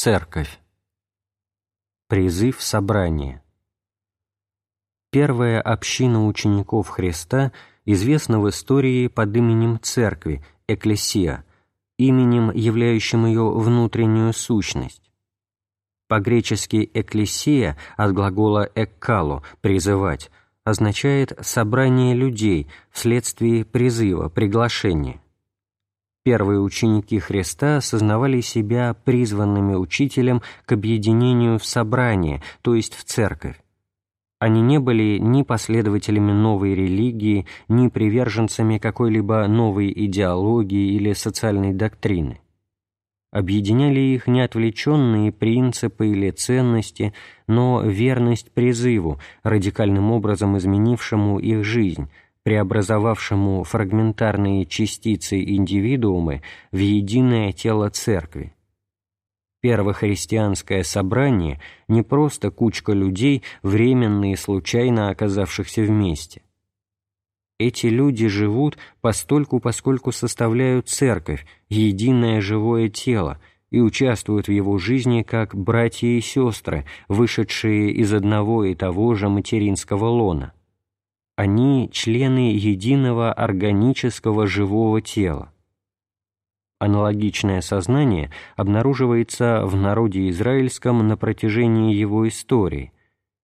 Церковь. Призыв собрания. Первая община учеников Христа известна в истории под именем Церкви, Экклесия, именем, являющим ее внутреннюю сущность. По-гречески «экклесия» от глагола «эккало» — «призывать» означает «собрание людей» вследствие призыва, приглашения. Первые ученики Христа осознавали себя призванными учителем к объединению в собрание, то есть в церковь. Они не были ни последователями новой религии, ни приверженцами какой-либо новой идеологии или социальной доктрины. Объединяли их не отвлеченные принципы или ценности, но верность призыву, радикальным образом изменившему их жизнь – преобразовавшему фрагментарные частицы индивидуумы в единое тело Церкви. Первохристианское собрание не просто кучка людей, временно и случайно оказавшихся вместе. Эти люди живут постольку, поскольку составляют церковь, единое живое тело, и участвуют в его жизни как братья и сестры, вышедшие из одного и того же материнского лона. Они члены единого органического живого тела. Аналогичное сознание обнаруживается в народе израильском на протяжении его истории.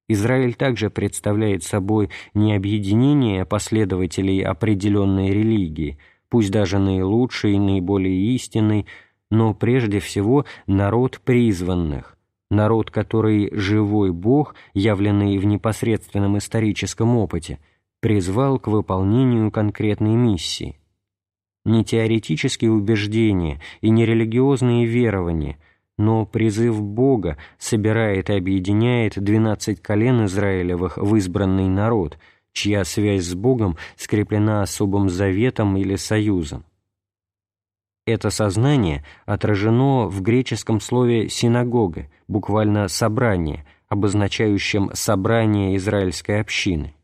Израиль также представляет собой не объединение последователей определенной религии, пусть даже наилучшей наиболее истинной, но прежде всего народ призванных, народ, который живой Бог, явленный в непосредственном историческом опыте – призвал к выполнению конкретной миссии. Не теоретические убеждения и не религиозные верования, но призыв Бога собирает и объединяет двенадцать колен Израилевых в избранный народ, чья связь с Богом скреплена особым заветом или союзом. Это сознание отражено в греческом слове «синагога», буквально «собрание», обозначающем «собрание израильской общины»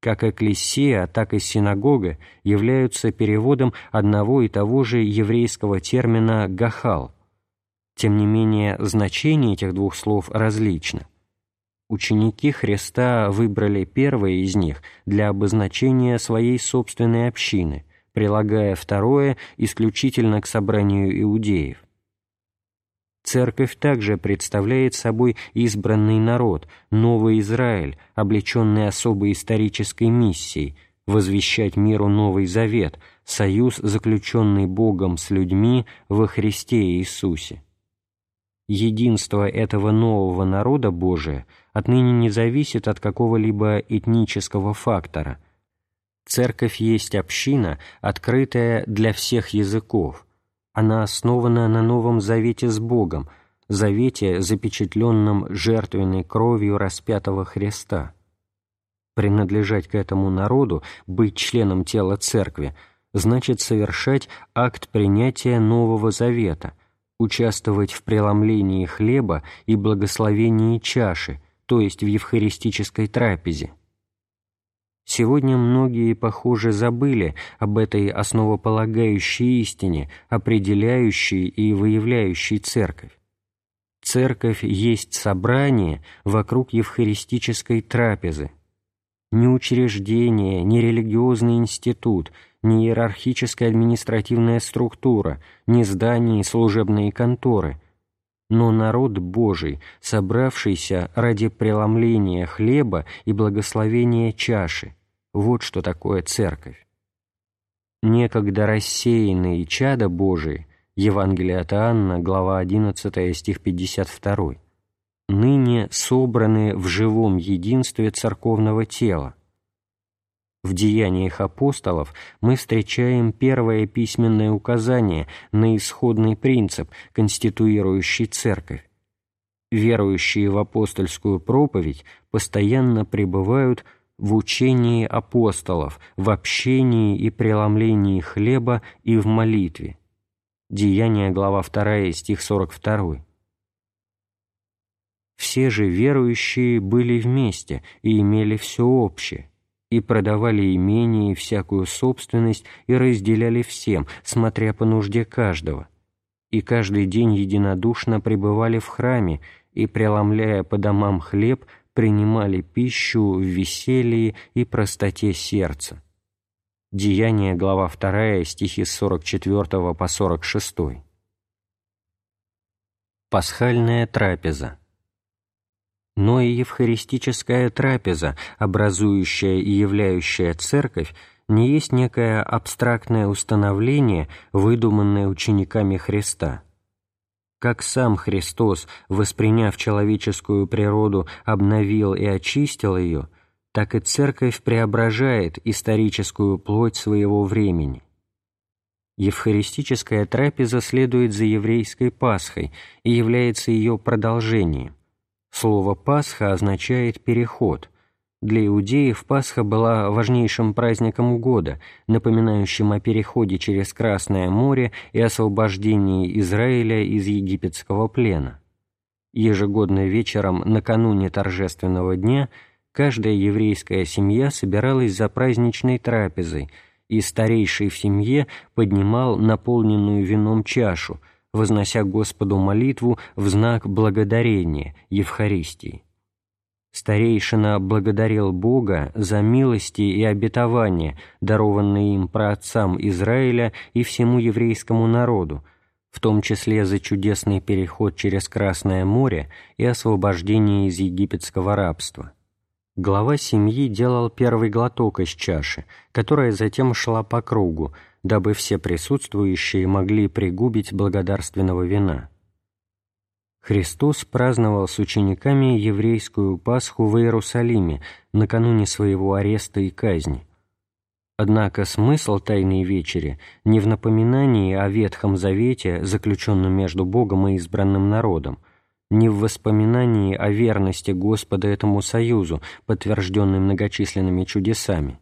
как экклесия, так и синагога являются переводом одного и того же еврейского термина «гахал». Тем не менее, значение этих двух слов различно. Ученики Христа выбрали первое из них для обозначения своей собственной общины, прилагая второе исключительно к собранию иудеев. Церковь также представляет собой избранный народ, новый Израиль, облеченный особой исторической миссией – возвещать миру Новый Завет, союз, заключенный Богом с людьми во Христе Иисусе. Единство этого нового народа Божия отныне не зависит от какого-либо этнического фактора. Церковь есть община, открытая для всех языков – она основана на Новом Завете с Богом, Завете, запечатленном жертвенной кровью распятого Христа. Принадлежать к этому народу, быть членом тела Церкви, значит совершать акт принятия Нового Завета, участвовать в преломлении хлеба и благословении чаши, то есть в евхаристической трапезе. Сегодня многие, похоже, забыли об этой основополагающей истине, определяющей и выявляющей церковь. Церковь есть собрание вокруг евхаристической трапезы. Ни учреждение, ни религиозный институт, ни иерархическая административная структура, ни здания и служебные конторы – но народ Божий, собравшийся ради преломления хлеба и благословения чаши, вот что такое церковь. Некогда рассеянные чада Божии, Евангелие от Иоанна, глава 11, стих 52, ныне собраны в живом единстве церковного тела. В деяниях апостолов мы встречаем первое письменное указание на исходный принцип, конституирующий церковь. Верующие в апостольскую проповедь постоянно пребывают в учении апостолов, в общении и преломлении хлеба и в молитве. Деяние, глава 2, стих 42. Все же верующие были вместе и имели все общее, и продавали имение и всякую собственность и разделяли всем, смотря по нужде каждого. и каждый день единодушно пребывали в храме и, преломляя по домам хлеб, принимали пищу в веселье и простоте сердца. Деяние, глава 2, стихи с 44 по 46. Пасхальная трапеза но и евхаристическая трапеза, образующая и являющая церковь, не есть некое абстрактное установление, выдуманное учениками Христа. Как сам Христос, восприняв человеческую природу, обновил и очистил ее, так и церковь преображает историческую плоть своего времени. Евхаристическая трапеза следует за еврейской Пасхой и является ее продолжением. Слово «Пасха» означает «переход». Для иудеев Пасха была важнейшим праздником года, напоминающим о переходе через Красное море и освобождении Израиля из египетского плена. Ежегодно вечером накануне торжественного дня каждая еврейская семья собиралась за праздничной трапезой, и старейший в семье поднимал наполненную вином чашу – вознося Господу молитву в знак благодарения Евхаристии. Старейшина благодарил Бога за милости и обетования, дарованные им праотцам Израиля и всему еврейскому народу, в том числе за чудесный переход через Красное море и освобождение из египетского рабства. Глава семьи делал первый глоток из чаши, которая затем шла по кругу, дабы все присутствующие могли пригубить благодарственного вина. Христос праздновал с учениками еврейскую Пасху в Иерусалиме накануне своего ареста и казни. Однако смысл Тайной Вечери не в напоминании о Ветхом Завете, заключенном между Богом и избранным народом, не в воспоминании о верности Господа этому союзу, подтвержденной многочисленными чудесами,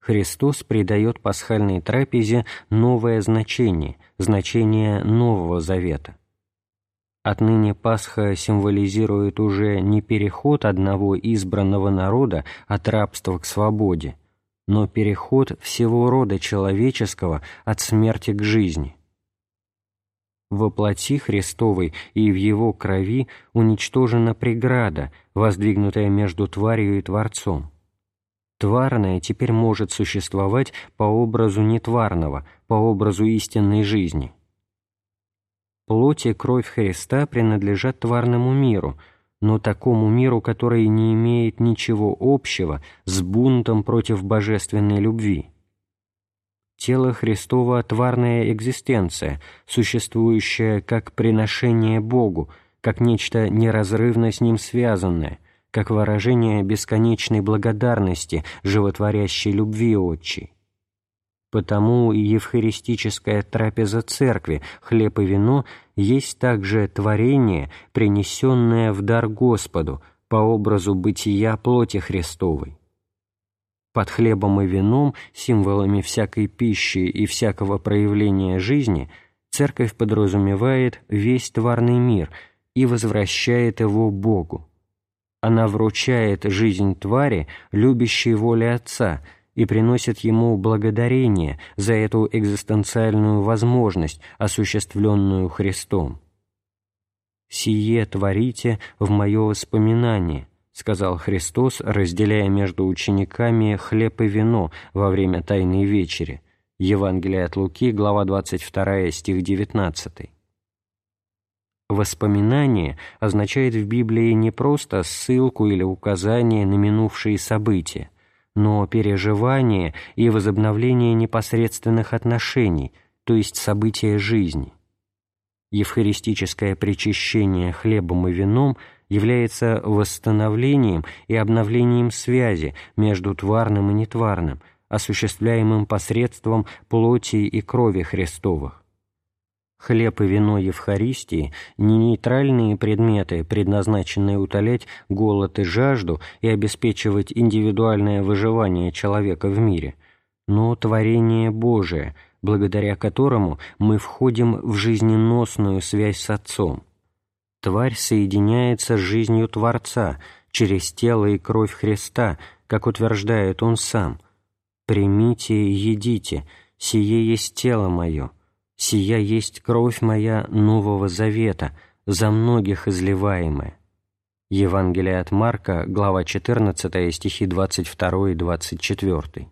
Христос придает пасхальной трапезе новое значение, значение Нового Завета. Отныне Пасха символизирует уже не переход одного избранного народа от рабства к свободе, но переход всего рода человеческого от смерти к жизни. Во плоти Христовой и в Его крови уничтожена преграда, воздвигнутая между тварью и Творцом Тварное теперь может существовать по образу нетварного, по образу истинной жизни. Плоть и кровь Христа принадлежат тварному миру, но такому миру, который не имеет ничего общего с бунтом против божественной любви. Тело Христова – тварная экзистенция, существующая как приношение Богу, как нечто неразрывно с Ним связанное – как выражение бесконечной благодарности, животворящей любви Отчей. Потому и евхаристическая трапеза Церкви, хлеб и вино, есть также творение, принесенное в дар Господу по образу бытия плоти Христовой. Под хлебом и вином, символами всякой пищи и всякого проявления жизни, Церковь подразумевает весь тварный мир и возвращает его Богу она вручает жизнь твари, любящей воли Отца, и приносит ему благодарение за эту экзистенциальную возможность, осуществленную Христом. «Сие творите в мое воспоминание», — сказал Христос, разделяя между учениками хлеб и вино во время Тайной Вечери. Евангелие от Луки, глава 22, стих 19. Воспоминание означает в Библии не просто ссылку или указание на минувшие события, но переживание и возобновление непосредственных отношений, то есть события жизни. Евхаристическое причащение хлебом и вином является восстановлением и обновлением связи между тварным и нетварным, осуществляемым посредством плоти и крови Христовых. Хлеб и вино Евхаристии – не нейтральные предметы, предназначенные утолять голод и жажду и обеспечивать индивидуальное выживание человека в мире, но творение Божие, благодаря которому мы входим в жизненосную связь с Отцом. Тварь соединяется с жизнью Творца через тело и кровь Христа, как утверждает Он сам. «Примите и едите, сие есть тело Мое» «Сия есть кровь моя нового завета, за многих изливаемая». Евангелие от Марка, глава 14, стихи 22 и 24.